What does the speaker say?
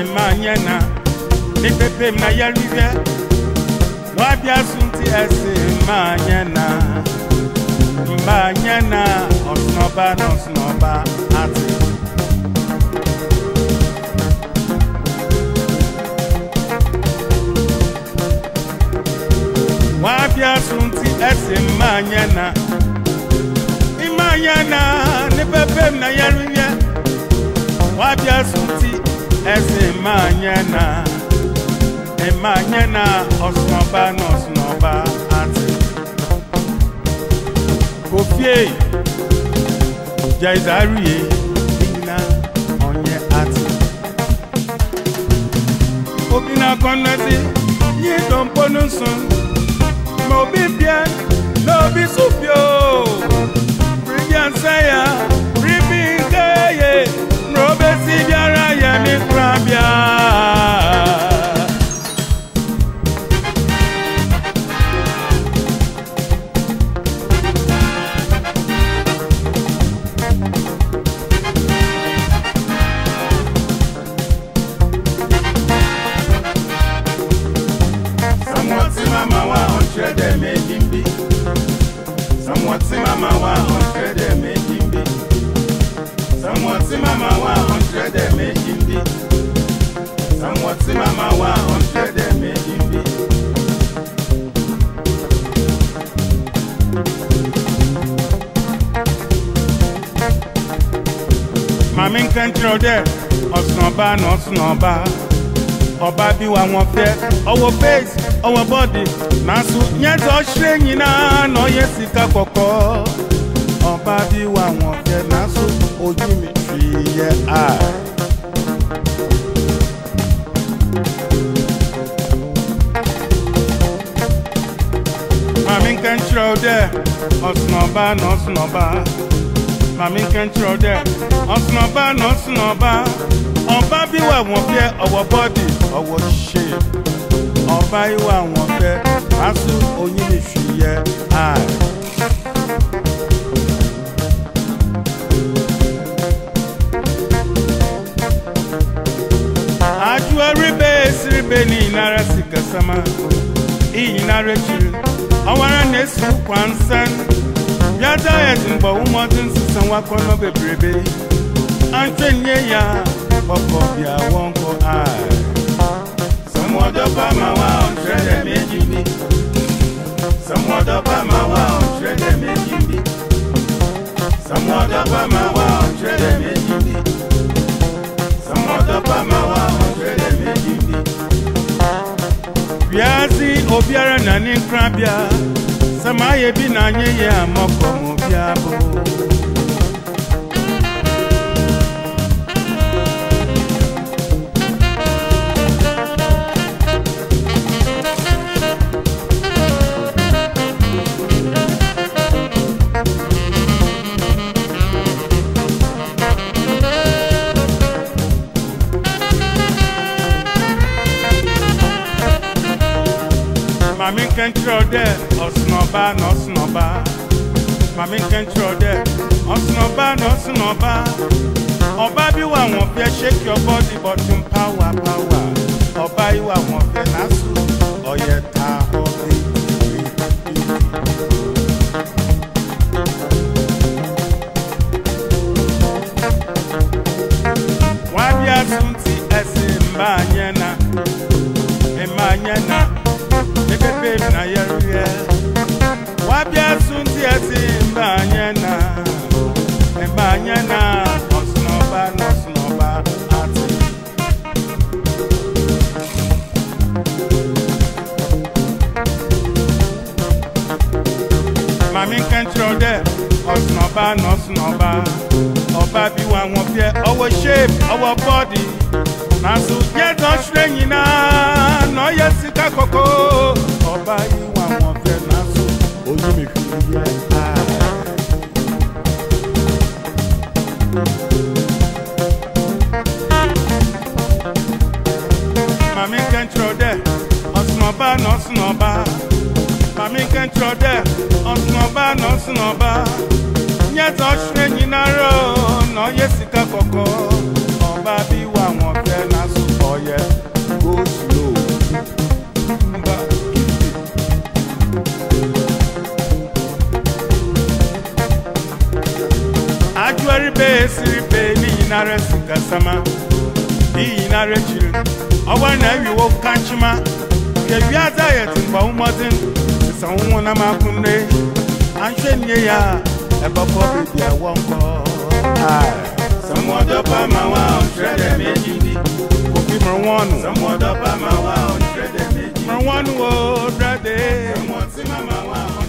emanyena mipepem na yaliwie wabia sunti ese manyena manyena osnoba nosnoba ati wabia sunti ese manyena imanyena mipepem na yaliwie wabia sunti ese manyena emanyena osnoba nosnoba ati kofie jaizarie ina onye ati obinakọnọti nye domponu nso mama 100 dem make him be someone see mama 100 dem make him be someone see mama 100 dem make him be mami nkan tí o dẹ ọ̀sán ọba náà ọ̀sán ọba ọba bí wa wọn fẹ́ ọwọ́ fèsì ọnwa bọdị na-asụ nyeta ọchịrị enyi na na onye sika kpọkọ ọba dịwa nwoke na-asụ ojimitri ihe a mami nke nchịrị ode ọsụnọba na ọsụnọba mami nke nchịrị ode ọsụnọba na ọsụnọba ọba bíwà wọ́n fẹ́ ọwọ́ bọ́dì ọwọ́ ṣe. ọba iwe anwọke asụ onye na-esu ihe a ajụaribe esiribe n'inara sikasama iyinara echiri ọwara na-esikwa nsan bịa dayet mgbe ụmụdị nsịsa nwakọ nọbebirebe antenye ya kpọkọ bịa wọnkọ a ọ̀dọ́ bá máa wá ọ̀ṣẹ́lẹ̀ méjì bí. sọmọ ọ̀dọ́ bá máa wá ọ̀ṣẹ́lẹ̀ méjì bí. sọmọ ọ̀dọ́ bá máa wá ọ̀ṣẹ́lẹ̀ méjì bí. sọmọ ọ̀dọ́ bá máa wá ọ̀ṣẹ́lẹ̀ méjì bí. bịazi obiara na n'ikrabịa samaye bi na anyị ya amakọmụ biabo. Mami kẹ́ntì ọdẹ ọ̀sùnọ̀bá n'ọ̀sùnọ̀bá. Mami kẹ́ntì ọdẹ ọ̀sùnọ̀bá n'ọ̀sùnọ̀bá. Ọba bí wà wọ́n fẹ́ ṣéèkì ọbọ̀ di bọ̀tún páwà you Ọba yìí wà wọ́n fẹ́ n'ásù ọ̀yẹ̀ ta ọ̀rẹ́. Wá bí a tún ti ẹ̀sìn báyìí. anyana nọsụnọba nọsụnọba ati. mami kẹntìrọ dẹ ọsụnọba nọsụnọba ọba bi wa wọn fẹ ọwọ shape ọwọ bọọdi nasu yẹ dọsure nyina nọyẹ sika koko ọba yi wa wọn fẹ nasu ojú mi fi yẹ ta. ọba nọọsụ n'ọba mami nke nchọde ọsụ n'ọba nọọsụ n'ọba nyeta ọchịrị enyi narị na onye sika kọkọ ọba bi wa nwoke na asụkọ ya go slow ajụaribe esiri be n'ihi narị sikasama n'ihi narị chiri ọgba na ewiwo kanchima nke wiadze yɛ te bɔ mmɔden sɛ wo honam akonde anhwɛ nnie yɛ a ɛbɛbɔ biribi a ɛwɔ nkɔ Someone up on my wall, shred them in you. Cookie marijuana. Someone up on my wall, shred them in you. Marijuana, oh, shred them. Someone sing on my wall.